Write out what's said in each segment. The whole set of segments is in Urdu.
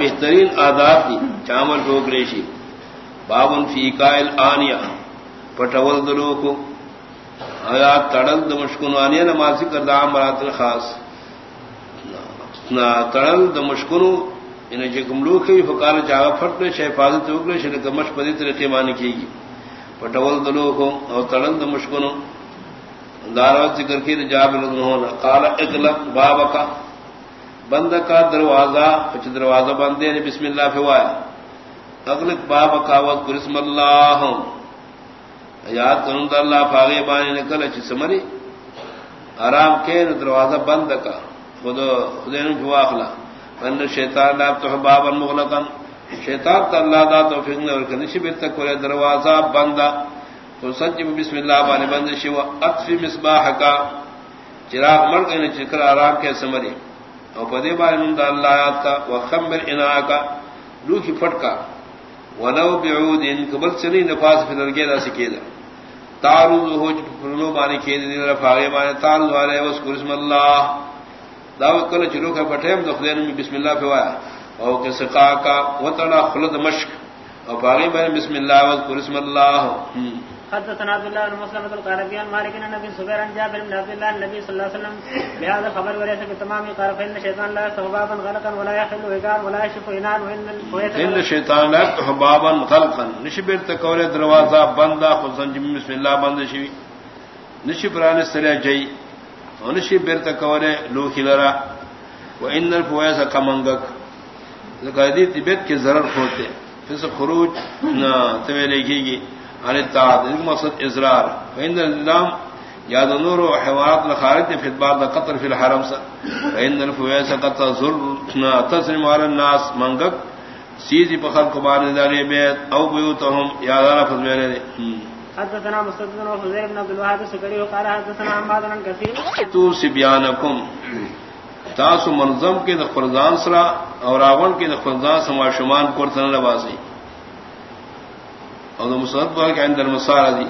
بہترین آداب دی چامل ٹوک ریشی۔ بابن فی قائل آنیا پٹول دلو کو آیا تڑل د مشکن آنیا نمازی کردہ مرات خاص۔ تڑل د انہیں جو کملو کی فکال جاگا پھٹ لے، شہ حفاظت روک لے، شہ کمش پدی طریقے مانی کی گی۔ پٹول دلو کو اور تڑل د مشکنو دارات ذکر کی جاب ہونا۔ کالا اطلق بابا کا بند کا دروازہ کچھ دروازہ بند ہے، بسم اللہ فوایا اگلک باب کاوت کرسم اللہ۔ یاد کروں تو اللہ فاغے بانی نکل اچھی سمری آرام کے دروازہ بند کا۔ خود خدے خدین فواخلا ان شیطان لا تو بابا مغلقا۔ شیطان تو اللہ دا تو فکر اور کنشی بے تک کرے، دروازہ بند تو سچ بسم اللہ بانی بند شی و اطفی مصباح کا چراغ مر کے چکر آرام کے سمری اور پدے بارے نند اللہ آیات کا وہ خمر انا کا روح پھٹ کا ولو بعود ان قبل سنی نفاس فی درگے دا سکے دا تعرض ہو فرنو بانی کھید دی رفاغے بانی تعرض والے وذکر اسم اللہ داو کل چلو کا پٹھے ہم میں بسم اللہ فوایا او کہ سقا کا وطنا خلد مشک. اور باغی بانی بسم اللہ وذکر اسم اللہ. حدثنا عبد الله بن القاربي عن مالك النبي سبير عن جابر بن عبد الله النبي صلى الله عليه وسلم بهذا الخبر وليس بتمام قال فإن الشيطان لا يفتح بابا غلقا ولا يحل وقار ولا يشف إنان وإن الشيطان لا يفتح بابا غلقا. نشبر تكوري دروازة بندا خصوصا جمع بسم الله بند شوي نشبر عن السريع جي ونشبر تكوري لوكي لرا. وإن الفوائس كمنغك ذكا دي تبت کے ضرر ہوتے خروج تویلے کی گی عن التعاد مقصد ازرار فإن الإسلام ياد نور في بعض قطر في الحرم فإن الفويس قد تسلم على الناس۔ منقق سيدي بخل قبان داري بيت أو بيوتهم يا دار فضل حدثنا بن الوهاب السكري وقال حدثنا عماد عن كثير تو سبيانكم تاسو منظم کے دخرزان سرا اور راون کے دخرزان سما شمان کرتن لباسی اور مسرت بال کے اندر مسارا دی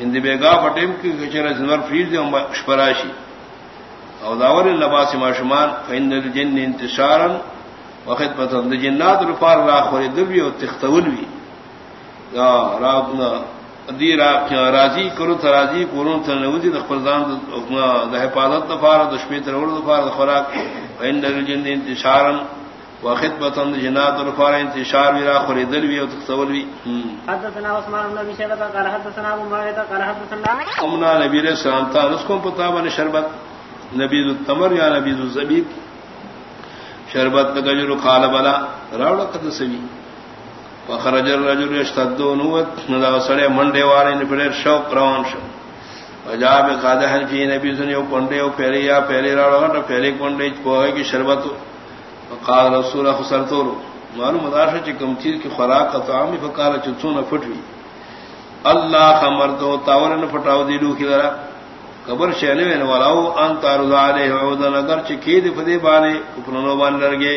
ان دی بیگا پٹیم کی کچرا زنور فریز دی شپراشی او داور لباس ما شمان معشمان فإن الجن انتشارا وقت پتن دی جنات رفار را خوری دلوی و تختولوی دی راضی کرو ترازی کرو تنودی دخپردان دا حفاظت دفار دشمیت رور دفار دخوراک فإن الجن انتشارا وخطبه جنات الفار انتشار ویرا خریدل وی او تخول وی. حدثنا عثمان بن ابي شيبه قال حدثنا ابو معاويه قال حدثنا امنا نبی علیہ السلام تا اس کو پتہ بن شربت. نبی التمر یا نبی الزبیب؟ شربت گجر قال بلا راوڑ قد سوی. فخرج الرجل يشتد نوت ندا سڑے منڈے والے نے بڑے شوق روان شو. وجاب قادہ فی نبی سنیو کنڈے او پہلے یا پہلے راوڑ پہلے کنڈے کوئی کی شربت قال رسول خسر تو معلوم مدارش چکم چیز کی خوراک کا تعامی فقال چتسو نہ پھٹوی اللہ خمر تو تاور نہ پھٹاو دیلو کی ذرا قبر شہنے میں ولاو ان تارض علیہ عودن اگر چکی دی فدی بانے اپنو بان لرگے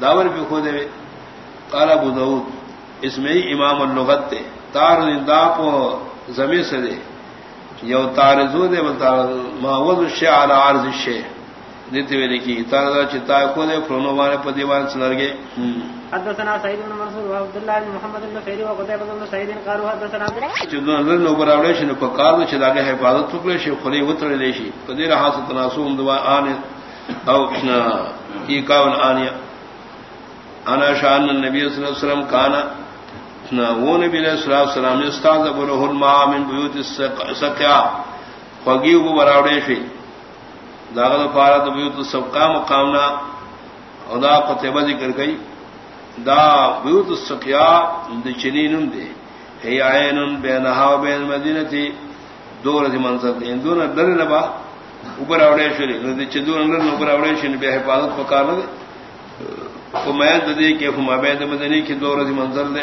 داور بھی خود دے قال ابو داؤد اس میں امام اللغت تے تار دا پو زمین سے دے۔ یو تارزو دے بل ما وضع الشیع على عرض الشیع۔ دیتے ہوئے لکھی تارا چتا کو دے فرونو والے پدیوان سنر گئے حدثنا سعيد بن منصور وعبد الله بن محمد بن خيري وقتيبة بن سعيد قالوا حدثنا چدو نظر نو براوڑے شنو پکار چ لاگے حفاظت ٹکڑے شی خلی وتر لے شی۔ قدیر حاصل تناسوم دوا ان او کی کاون انیا انا شان النبي صلی اللہ علیہ وسلم کانا۔ وہ نبی علیہ الصلوۃ والسلام نے استاد ابو الماء من بیوت السقیا فقیو براوڑے شی. داغل فارت بیوت سبقا مقامنا ادا قطبہ ذکر گئی دا بیوت السقیا دی. چنینن دے ہی آئینن بینہا و بین مدینہ تھی دو رضی منصر دے دون در نبا اوپر اوڑے شری دی چدون اندر اوپر اوڑے شری بے حفاظت پکار دے کو میں دے کہ ہم عبید مدنی کی دو رضی منظر دے